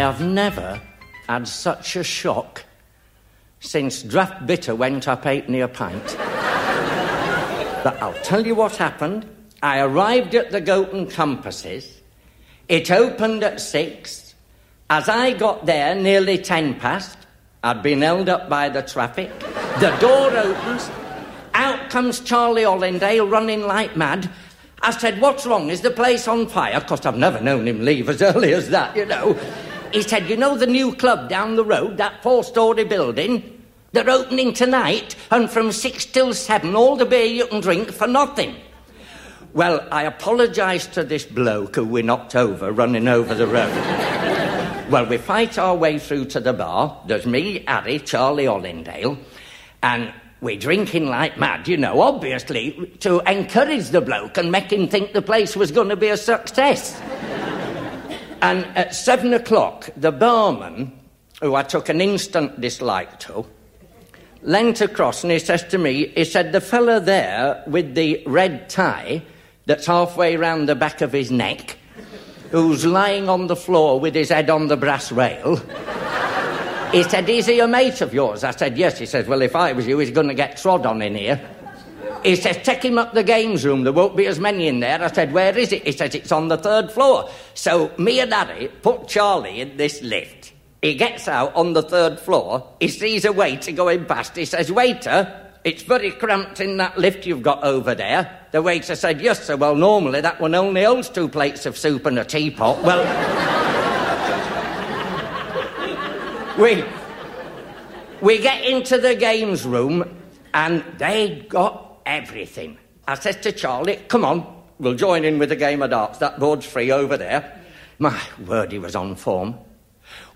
I have never had such a shock since draft bitter went up halfpenny a pint. but I'll tell you what happened. I arrived at the Goat and Compasses. It opened at six. As I got there, nearly ten past, I'd been held up by the traffic. The door opens. Out comes Charlie Hollindale running like mad. I said, What's wrong? Is the place on fire? Of course, I've never known him leave as early as that, you know. He said, You know the new club down the road, that four story building? They're opening tonight, and from six till seven, all the beer you can drink for nothing. Well, I apologised to this bloke who we knocked over running over the road. well, we fight our way through to the bar. There's me, Harry, Charlie Hollindale, and we're drinking like mad, you know, obviously, to encourage the bloke and make him think the place was going to be a success. And at seven o'clock, the barman, who I took an instant dislike to, leant across and he says to me, he said, the fella there with the red tie that's halfway round the back of his neck, who's lying on the floor with his head on the brass rail. he said, Is he a mate of yours? I said, Yes. He says, Well, if I was you, he's going to get trod on in here. He says, Take him up the games room. There won't be as many in there. I said, Where is it? He says, It's on the third floor. So me and Harry put Charlie in this lift. He gets out on the third floor. He sees a waiter going past. He says, Waiter, it's very cramped in that lift you've got over there. The waiter said, Yes, sir. Well, normally that one only holds two plates of soup and a teapot. Well, we, we get into the games room and they got everything. I said to Charlie, Come on, we'll join in with a game of darts. That board's free over there. My word, he was on form.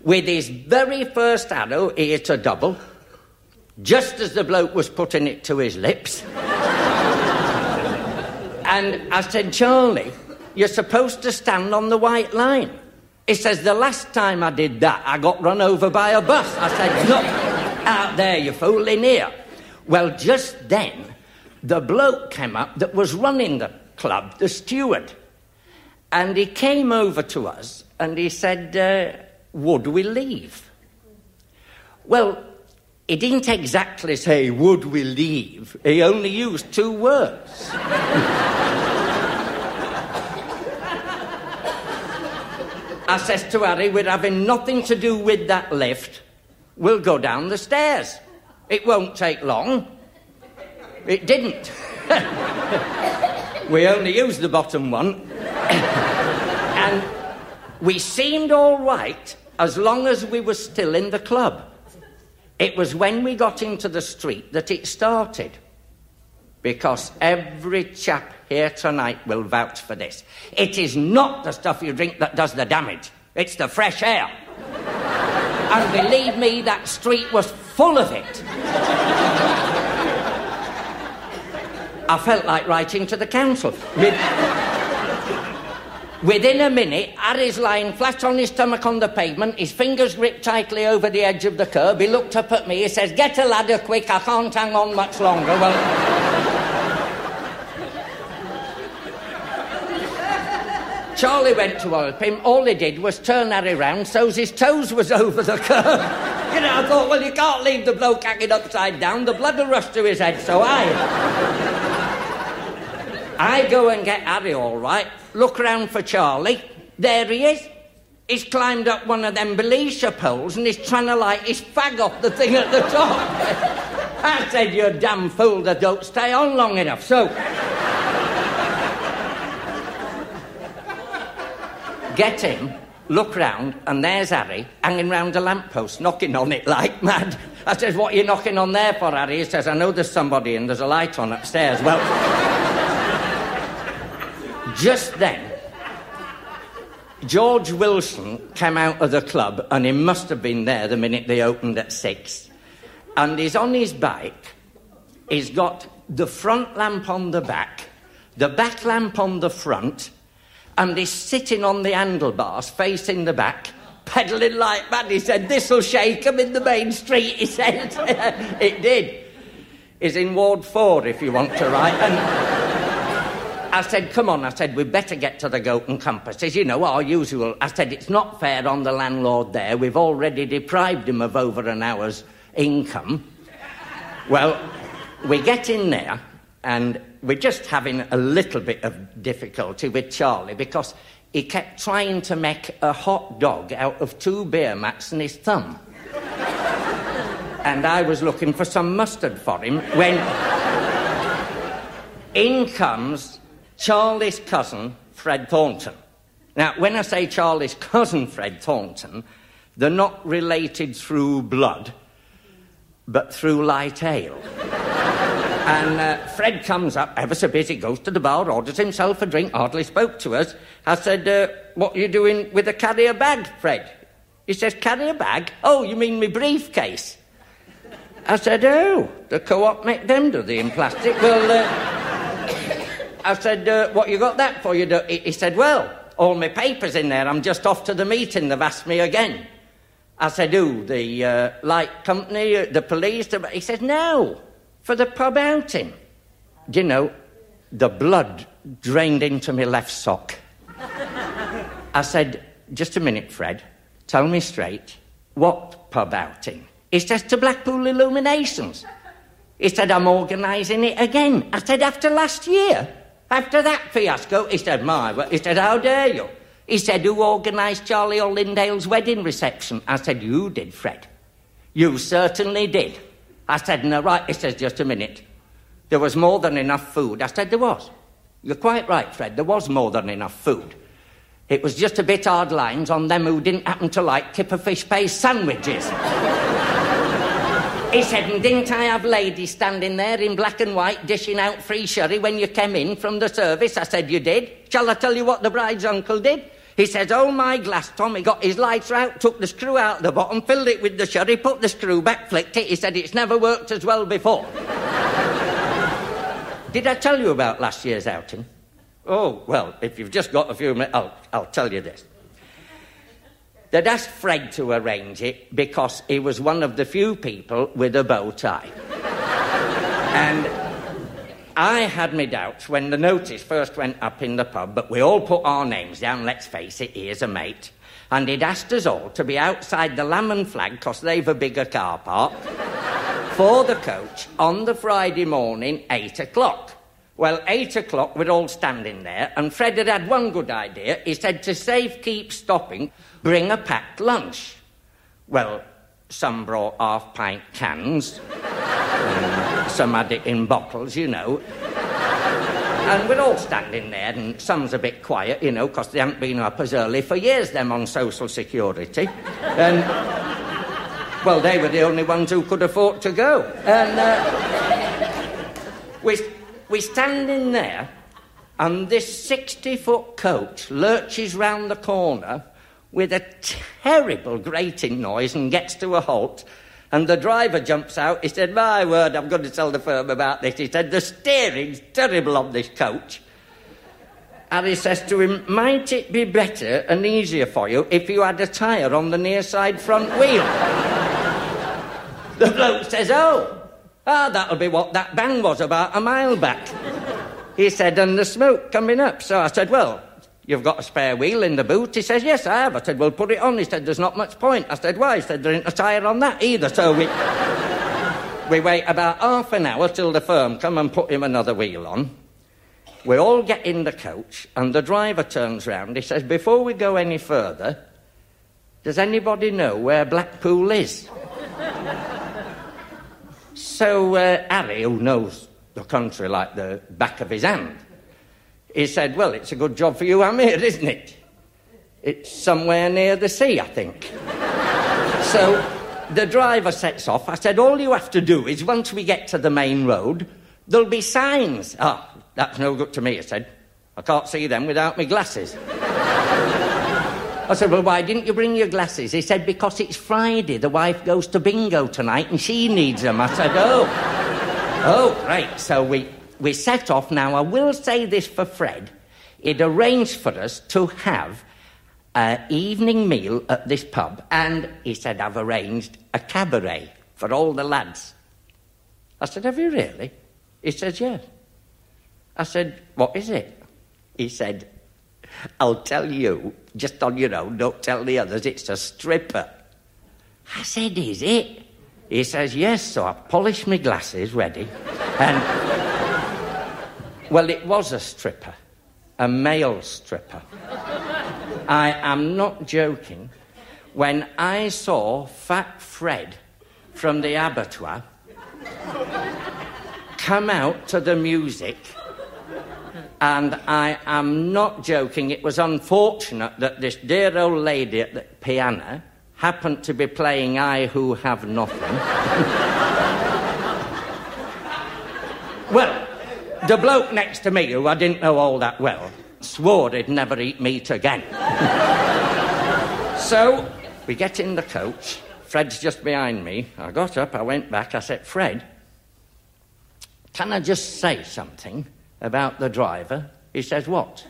With his very first arrow, he hit a double, just as the bloke was putting it to his lips. and I said, Charlie, you're supposed to stand on the white line. He says, The last time I did that, I got run over by a bus. I said, Look, out there, you fool, in here. Well, just then, the bloke came up that was running the club, the steward. And he came over to us and he said, uh, would we leave? Well, he didn't exactly say, would we leave? He only used two words. I says to Harry, we're having nothing to do with that lift. We'll go down the stairs. It won't take long. It didn't. we only used the bottom one. and we seemed all right as long as we were still in the club. It was when we got into the street that it started. Because every chap here tonight will vouch for this. It is not the stuff you drink that does the damage, it's the fresh air. and believe me, that street was full of it. I felt like writing to the council. Within a minute, Harry's lying flat on his stomach on the pavement, his fingers gripped tightly over the edge of the curb. He looked up at me, he says, Get a ladder quick, I can't hang on much longer. Well. Charlie went to help him. All he did was turn Harry round so's his toes was over the curb. you know, I thought, well, you can't leave the bloke hanging upside down. The blood will rush to his head, so I... I go and get Harry all right, look round for Charlie. There he is. He's climbed up one of them Belisha poles and he's trying to light his fag off the thing at the top. I said, you damn fool that don't stay on long enough. So. get him, look round, and there's Harry hanging round a lamppost, knocking on it like mad. I says, What are you knocking on there for, Harry? He says, I know there's somebody and there's a light on upstairs. Well. Just then, George Wilson came out of the club, and he must have been there the minute they opened at six. And he's on his bike. He's got the front lamp on the back, the back lamp on the front, and he's sitting on the handlebars facing the back, pedalling like mad. He said, This'll shake him in the main street, he said. it did. He's in Ward 4 if you want to write. And I said, come on. I said, we'd better get to the Goat and Compasses. You know, our usual. I said, it's not fair on the landlord there. We've already deprived him of over an hour's income. Well, we get in there, and we're just having a little bit of difficulty with Charlie because he kept trying to make a hot dog out of two beer mats and his thumb. and I was looking for some mustard for him when in comes Charlie's cousin, Fred Thornton. Now, when I say Charlie's cousin, Fred Thornton, they're not related through blood but through light ale. and uh, Fred comes up, ever so busy, goes to the bar, orders himself a drink, hardly spoke to us. I said, uh, What are you doing with a carrier bag, Fred? He says, Carrier bag? Oh, you mean me briefcase? I said, Oh, the co op make them do the in plastic. well, uh, I said, uh, What you got that for? You do? He said, Well, all my papers in there. I'm just off to the meeting. They've asked me again. I said, Who? The uh, light company, uh, the police? The... He said, No, for the pub outing. Do you know, the blood drained into my left sock. I said, Just a minute, Fred. Tell me straight. What pub outing? He says, To Blackpool Illuminations. He said, I'm organising it again. I said, After last year? After that fiasco? He said, My, he said, How dare you? He said, Who organised Charlie Hollindale's wedding reception? I said, You did, Fred. You certainly did. I said, No, right. He says, Just a minute. There was more than enough food. I said, There was. You're quite right, Fred. There was more than enough food. It was just a bit hard lines on them who didn't happen to like kipper fish paste sandwiches. he said, and didn't I have ladies standing there in black and white dishing out free sherry when you came in from the service? I said, You did. Shall I tell you what the bride's uncle did? He says, Oh, my glass, Tommy got his lighter out, took the screw out the bottom, filled it with the sherry, put the screw back, flicked it. He said, It's never worked as well before. Did I tell you about last year's outing? Oh, well, if you've just got a few minutes, I'll, I'll tell you this. They'd asked Fred to arrange it because he was one of the few people with a bow tie. and I had my doubts when the notice first went up in the pub, but we all put our names down, let's face it, here's a mate. And he'd asked us all to be outside the Lamb and Flag, because they've a bigger car park, for the coach on the Friday morning, eight o'clock. Well, eight o'clock, we're all standing there, and Fred had had one good idea. He said, to save keep stopping, bring a packed lunch. Well, some brought half pint cans some had it in bottles, you know. And we're all standing there, and some's a bit quiet, you know, because they haven't been up as early for years, them on social security. And, well, they were the only ones who could afford to go. And uh, we, we standing there, and this 60 foot coach lurches round the corner with a terrible grating noise and gets to a halt and the driver jumps out. He said, My word, I'm going to tell the firm about this. He said, The steering's terrible on this coach. And he says to him, Might it be better and easier for you if you had a tyre on the near side front wheel? the bloke says, Oh, ah, that'll be what that bang was about a mile back. He said, And the smoke coming up. So I said, Well, You've got a spare wheel in the boot? He says, Yes, I have. I said, Well, put it on. He said, There's not much point. I said, Why? He said, There ain't a tyre on that either. So we, we wait about half an hour till the firm come and put him another wheel on. We all get in the coach, and the driver turns round. He says, Before we go any further, does anybody know where Blackpool is? so uh, Harry, who knows the country like the back of his hand, he said, Well, it's a good job for you I'm here, isn't it? It's somewhere near the sea, I think. so the driver sets off. I said, All you have to do is once we get to the main road, there'll be signs. Ah, oh, that's no good to me, I said. I can't see them without my glasses. I said, Well, why didn't you bring your glasses? He said, Because it's Friday. The wife goes to bingo tonight and she needs them. I said, Oh. Oh, great. So we, we set off. Now, I will say this for Fred. It arranged for us to have an evening meal at this pub, and he said, I've arranged a cabaret for all the lads. I said, Have you really? He says, Yes. I said, What is it? He said, I'll tell you, just on your own, don't tell the others, it's a stripper. I said, Is it? He says, Yes, so I polished my glasses ready. And, well, it was a stripper, a male stripper. I am not joking. When I saw Fat Fred from the abattoir come out to the music, and I am not joking, it was unfortunate that this dear old lady at the piano happened to be playing I Who Have Nothing. well, the bloke next to me, who I didn't know all that well, swore he'd never eat meat again. so we get in the coach. Fred's just behind me. I got up, I went back, I said, Fred, can I just say something about the driver? He says, What?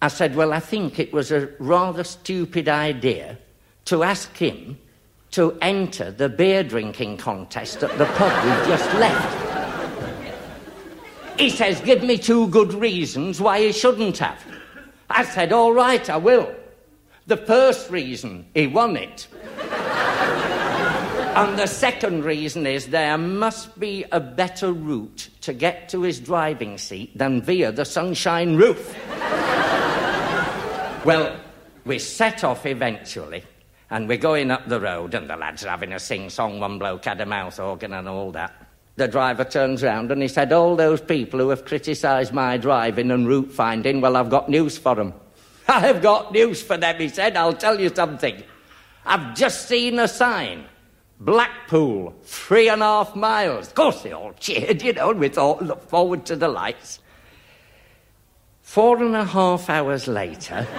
I said, Well, I think it was a rather stupid idea to ask him to enter the beer drinking contest at the pub we just left. He says, Give me two good reasons why he shouldn't have. I said, All right, I will. The first reason, he won it. and the second reason is there must be a better route to get to his driving seat than via the sunshine roof. well, we set off eventually. And we're going up the road, and the lads are having a sing song. One bloke had a mouth organ and all that. The driver turns round and he said, All those people who have criticised my driving and route finding, well, I've got news for them. I've got news for them, he said. I'll tell you something. I've just seen a sign Blackpool, three and a half miles. Of course, they all cheered, you know, and we thought, look forward to the lights. Four and a half hours later,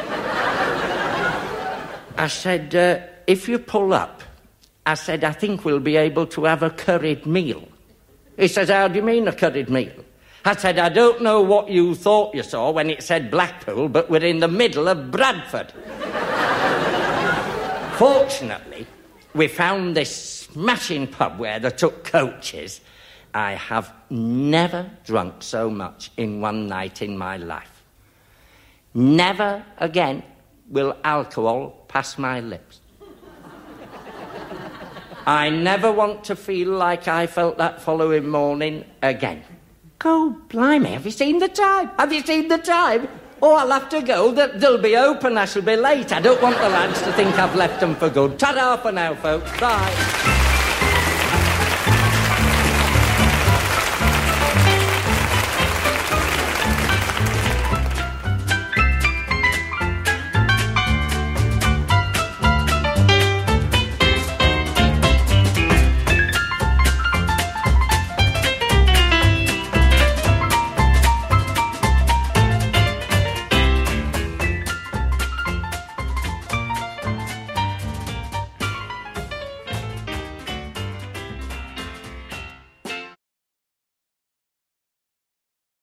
I said, uh, if you pull up, I said, I think we'll be able to have a curried meal. He says, How do you mean a curried meal? I said, I don't know what you thought you saw when it said Blackpool, but we're in the middle of Bradford. Fortunately, we found this smashing pub where they took coaches. I have never drunk so much in one night in my life. Never again will alcohol pass my lips. I never want to feel like I felt that following morning again. Go, blimey, have you seen the time? Have you seen the time? Oh, I'll have to go. They'll be open. I shall be late. I don't want the lads to think I've left them for good. Ta-da for now, folks. Bye.